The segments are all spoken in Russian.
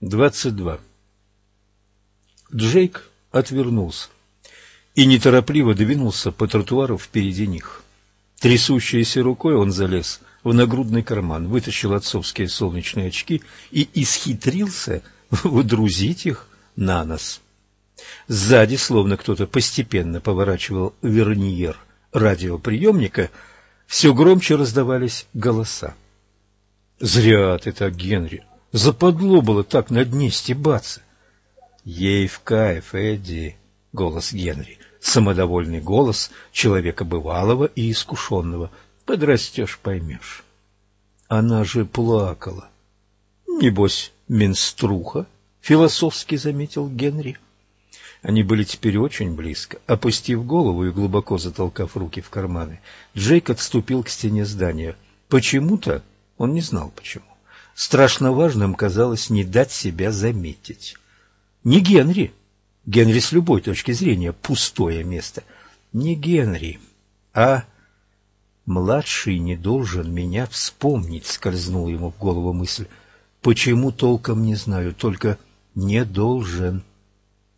22. Джейк отвернулся и неторопливо двинулся по тротуару впереди них. Трясущейся рукой он залез в нагрудный карман, вытащил отцовские солнечные очки и исхитрился выдрузить их на нос. Сзади, словно кто-то постепенно поворачивал верниер радиоприемника, все громче раздавались голоса. «Зря ты так, Генри! Западло было так на дне стебаться!» «Ей в кайф, Эдди!» — голос Генри. Самодовольный голос человека бывалого и искушенного. Подрастешь, поймешь. Она же плакала. Небось, менструха, философски заметил Генри. Они были теперь очень близко. Опустив голову и глубоко затолкав руки в карманы, Джейк отступил к стене здания. Почему-то, он не знал почему, страшно важным казалось не дать себя заметить. Не Генри. Генри с любой точки зрения пустое место. Не Генри, а Младший не должен меня вспомнить, скользнула ему в голову мысль. Почему толком не знаю, только не должен.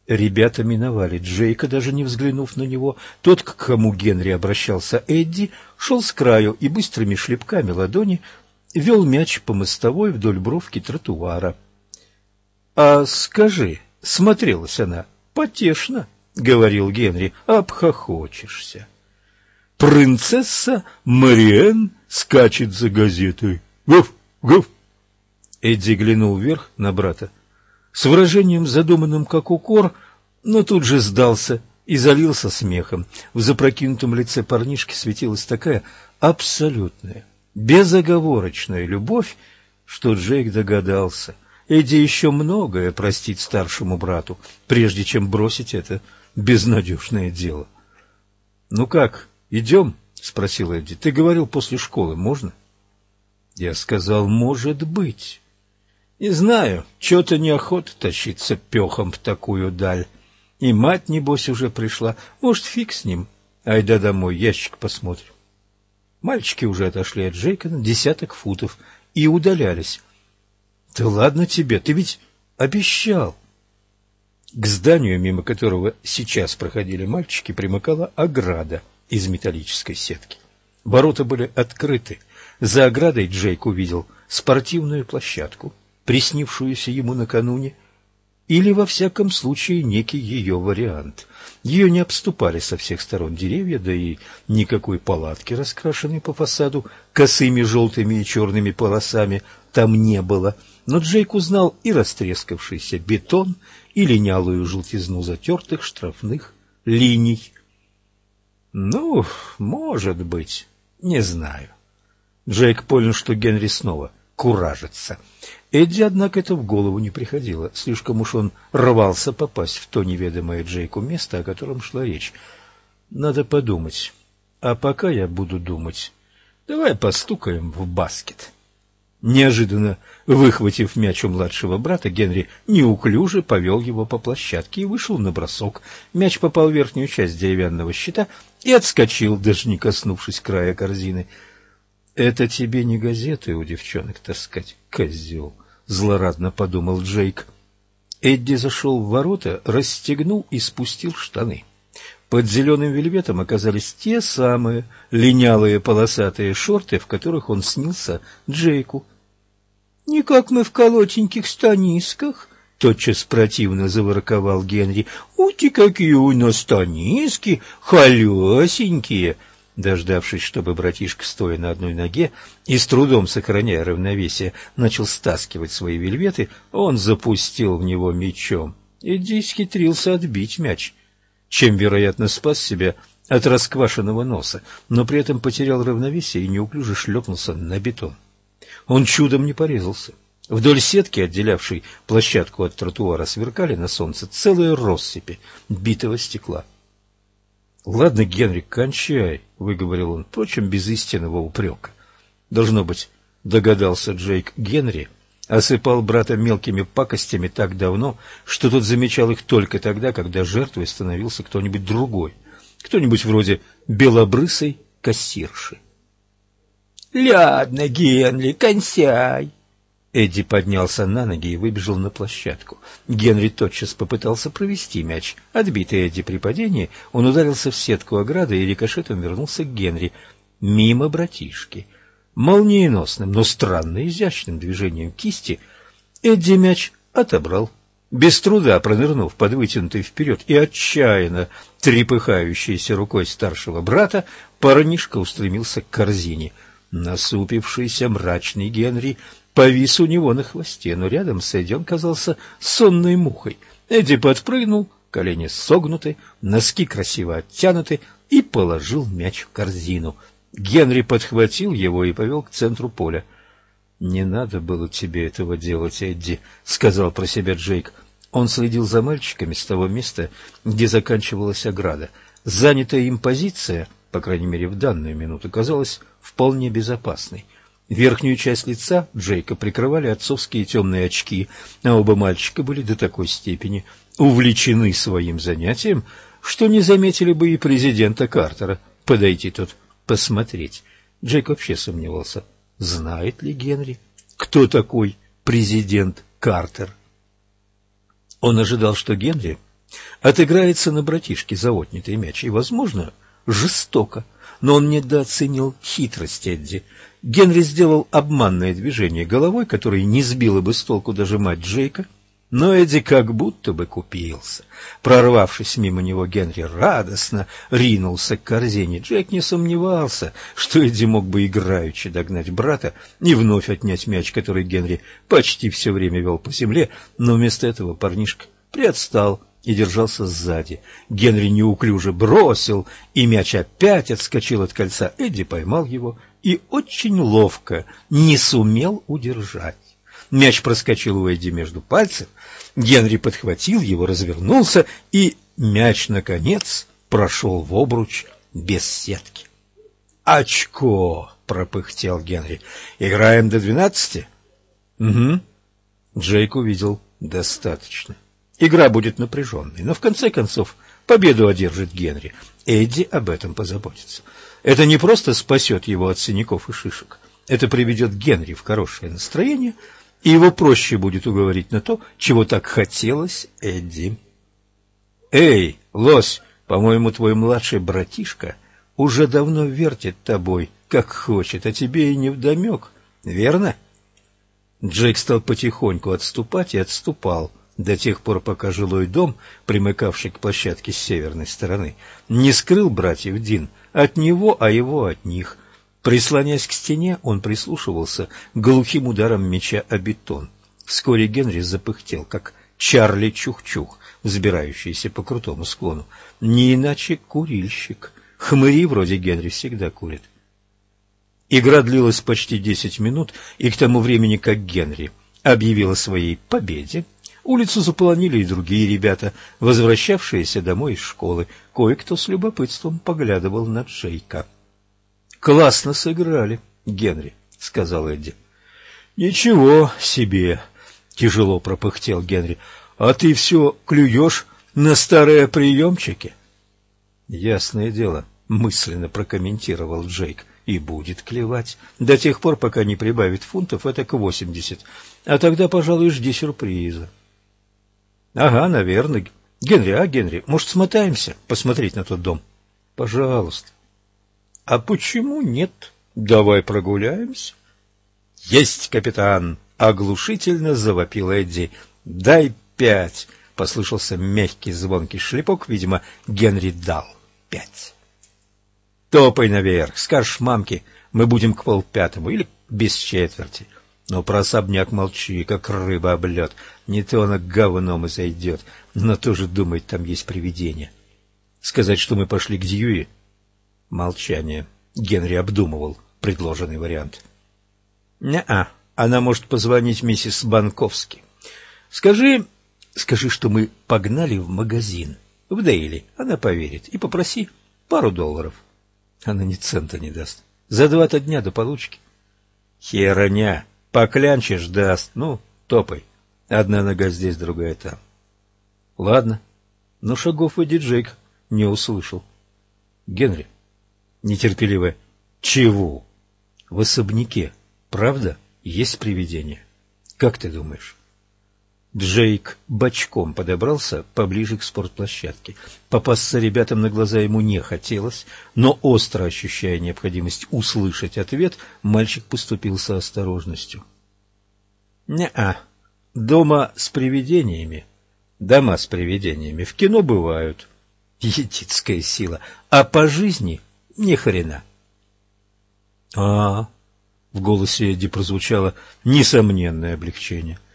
Ребята миновали Джейка, даже не взглянув на него. Тот, к кому Генри обращался Эдди, шел с краю и быстрыми шлепками ладони вел мяч по мостовой вдоль бровки тротуара. — А скажи, — смотрелась она, — потешно, — говорил Генри, — обхохочешься. Принцесса Мариэн скачет за газетой. Гуф, гуф. Эдди глянул вверх на брата с выражением задуманным как укор, но тут же сдался и залился смехом. В запрокинутом лице парнишки светилась такая абсолютная, безоговорочная любовь, что Джейк догадался. Эдди еще многое простит старшему брату, прежде чем бросить это безнадежное дело. — Ну как, «Идем?» — спросил Эдди. «Ты говорил после школы, можно?» Я сказал, «Может быть». Не знаю, что-то неохота тащиться пехом в такую даль. И мать, небось, уже пришла. Может, фиг с ним. Айда домой, ящик посмотрим. Мальчики уже отошли от Джейка на десяток футов и удалялись. — Да ладно тебе, ты ведь обещал. К зданию, мимо которого сейчас проходили мальчики, примыкала ограда — из металлической сетки. Ворота были открыты. За оградой Джейк увидел спортивную площадку, приснившуюся ему накануне, или, во всяком случае, некий ее вариант. Ее не обступали со всех сторон деревья, да и никакой палатки, раскрашенной по фасаду косыми желтыми и черными полосами, там не было. Но Джейк узнал и растрескавшийся бетон, и линялую желтизну затертых штрафных линий. Ну, может быть, не знаю. Джейк понял, что Генри снова куражится. Эдди, однако, это в голову не приходило. Слишком уж он рвался попасть в то неведомое Джейку место, о котором шла речь. Надо подумать. А пока я буду думать, давай постукаем в баскет. Неожиданно выхватив мяч у младшего брата, Генри неуклюже повел его по площадке и вышел на бросок. Мяч попал в верхнюю часть деревянного щита и отскочил, даже не коснувшись края корзины. — Это тебе не газеты у девчонок таскать, козел, — злорадно подумал Джейк. Эдди зашел в ворота, расстегнул и спустил штаны. Под зеленым вельветом оказались те самые линялые полосатые шорты, в которых он снился Джейку. — Не как мы в колотеньких станисках, тотчас противно заворковал Генри. «Ути, какие у нас тониски, холесенькие!» Дождавшись, чтобы братишка, стоя на одной ноге и с трудом сохраняя равновесие, начал стаскивать свои вельветы, он запустил в него мечом. Эдди схитрился отбить мяч, чем, вероятно, спас себя от расквашенного носа, но при этом потерял равновесие и неуклюже шлепнулся на бетон. Он чудом не порезался. Вдоль сетки, отделявшей площадку от тротуара, сверкали на солнце целые россыпи битого стекла. — Ладно, Генри, кончай, — выговорил он, впрочем, без истинного упрека. Должно быть, догадался Джейк Генри, осыпал брата мелкими пакостями так давно, что тот замечал их только тогда, когда жертвой становился кто-нибудь другой, кто-нибудь вроде белобрысой кассирши. — Ладно, Генри, кончай, Эдди поднялся на ноги и выбежал на площадку. Генри тотчас попытался провести мяч. Отбитый Эдди при падении, он ударился в сетку ограды и рикошетом вернулся к Генри. Мимо братишки. Молниеносным, но странно изящным движением кисти Эдди мяч отобрал. Без труда пронырнув под вытянутый вперед и отчаянно трепыхающейся рукой старшего брата, парнишка устремился к корзине. Насупившийся мрачный Генри повис у него на хвосте, но рядом с Эдди он казался сонной мухой. Эдди подпрыгнул, колени согнуты, носки красиво оттянуты и положил мяч в корзину. Генри подхватил его и повел к центру поля. «Не надо было тебе этого делать, Эдди», — сказал про себя Джейк. Он следил за мальчиками с того места, где заканчивалась ограда. Занятая им позиция, по крайней мере в данную минуту, казалась вполне безопасной. Верхнюю часть лица Джейка прикрывали отцовские темные очки, а оба мальчика были до такой степени увлечены своим занятием, что не заметили бы и президента Картера подойти тут посмотреть. Джейк вообще сомневался, знает ли Генри, кто такой президент Картер. Он ожидал, что Генри отыграется на братишке за отнятый мяч, и, возможно, жестоко, но он недооценил хитрость Эдди. Генри сделал обманное движение головой, которое не сбило бы с толку даже мать Джейка, но Эдди как будто бы купился. Прорвавшись мимо него, Генри радостно ринулся к корзине. Джейк не сомневался, что Эдди мог бы играючи догнать брата и вновь отнять мяч, который Генри почти все время вел по земле, но вместо этого парнишка приотстал и держался сзади. Генри неуклюже бросил, и мяч опять отскочил от кольца. Эдди поймал его и очень ловко не сумел удержать. Мяч проскочил у Эдди между пальцев, Генри подхватил его, развернулся, и мяч, наконец, прошел в обруч без сетки. «Очко!» — пропыхтел Генри. «Играем до двенадцати?» «Угу». Джейк увидел достаточно. Игра будет напряженной, но в конце концов победу одержит Генри. Эдди об этом позаботится. Это не просто спасет его от синяков и шишек. Это приведет Генри в хорошее настроение — и его проще будет уговорить на то, чего так хотелось Эдди. «Эй, лось, по-моему, твой младший братишка уже давно вертит тобой, как хочет, а тебе и не вдомек, верно?» Джейк стал потихоньку отступать и отступал до тех пор, пока жилой дом, примыкавший к площадке с северной стороны, не скрыл братьев Дин от него, а его от них – Прислонясь к стене, он прислушивался к глухим ударам меча о бетон. Вскоре Генри запыхтел, как Чарли Чух-Чух, взбирающийся по крутому склону. Не иначе курильщик. Хмыри вроде Генри всегда курят. Игра длилась почти десять минут, и к тому времени, как Генри объявил о своей победе, улицу заполонили и другие ребята, возвращавшиеся домой из школы. Кое-кто с любопытством поглядывал на Джейка. Классно сыграли, Генри, сказал Эдди. Ничего себе, тяжело пропыхтел Генри. А ты все клюешь на старые приемчики? Ясное дело, мысленно прокомментировал Джейк. И будет клевать. До тех пор, пока не прибавит фунтов, это к восемьдесят. А тогда, пожалуй, жди сюрприза. Ага, наверное. Генри, а, Генри, может, смотаемся посмотреть на тот дом? Пожалуйста. А почему нет? Давай прогуляемся. Есть, капитан, оглушительно завопил Эдди. Дай пять. Послышался мягкий звонкий шлепок, видимо, Генри дал пять. Топай наверх, скажешь мамке, мы будем к полпятому или без четверти. Но про особняк молчи, как рыба об лед. Не то она говном и зайдет, но тоже думает, там есть привидение. Сказать, что мы пошли к Дьюи, Молчание. Генри обдумывал предложенный вариант. «Не-а, она может позвонить миссис Банковски. Скажи, скажи, что мы погнали в магазин, в Дейли, она поверит, и попроси пару долларов. Она ни цента не даст. За два-то дня до получки. Херня, поклянчишь, даст. Ну, топай. Одна нога здесь, другая там. Ладно, но шагов и диджейк не услышал. Генри, нетерпеливо. Чего? В особняке, правда, есть привидение? Как ты думаешь? Джейк бочком подобрался поближе к спортплощадке. Попасться ребятам на глаза ему не хотелось, но остро ощущая необходимость услышать ответ, мальчик поступил со осторожностью. «Не-а. Дома с привидениями. Дома с привидениями в кино бывают. Етицкая сила. А по жизни ни хрена». «А-а». В голосе Эдди прозвучало несомненное облегчение –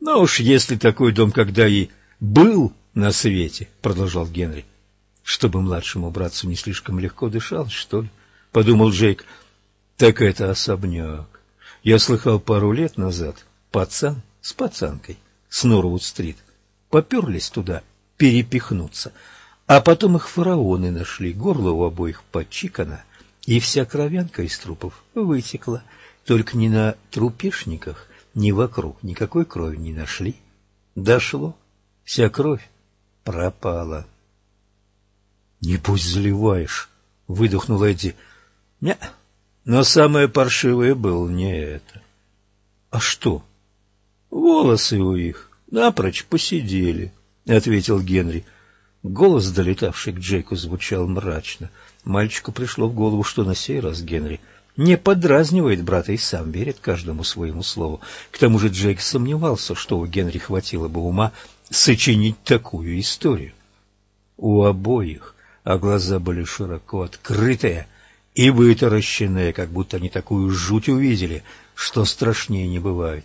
«Ну уж если такой дом когда и был на свете, — продолжал Генри, — чтобы младшему братцу не слишком легко дышалось, что ли, — подумал Джейк, — так это особняк. Я слыхал пару лет назад, пацан с пацанкой с Норвуд-стрит поперлись туда перепихнуться, а потом их фараоны нашли, горло у обоих подчикано, и вся кровянка из трупов вытекла, только не на трупешниках, ни вокруг никакой крови не нашли. Дошло. Вся кровь пропала. — Не пусть заливаешь, — выдохнул Эдди. — Не, но самое паршивое было не это. — А что? — Волосы у их напрочь посидели, — ответил Генри. Голос, долетавший к Джейку, звучал мрачно. Мальчику пришло в голову, что на сей раз Генри не подразнивает брата и сам верит каждому своему слову. К тому же Джейк сомневался, что у Генри хватило бы ума сочинить такую историю. У обоих, а глаза были широко открытые и вытаращенные, как будто они такую жуть увидели, что страшнее не бывает.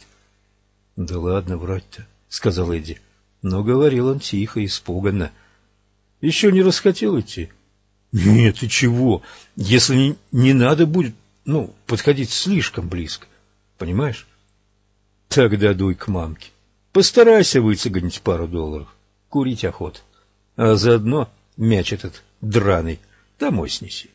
— Да ладно врать-то, — сказал Эдди. Но говорил он тихо, испуганно. — Еще не расхотел идти? — Нет, и чего? Если не, не надо будет, ну, подходить слишком близко. Понимаешь? Тогда дуй к мамке. Постарайся выцегонить пару долларов. Курить охот. А заодно мяч этот драный домой снеси.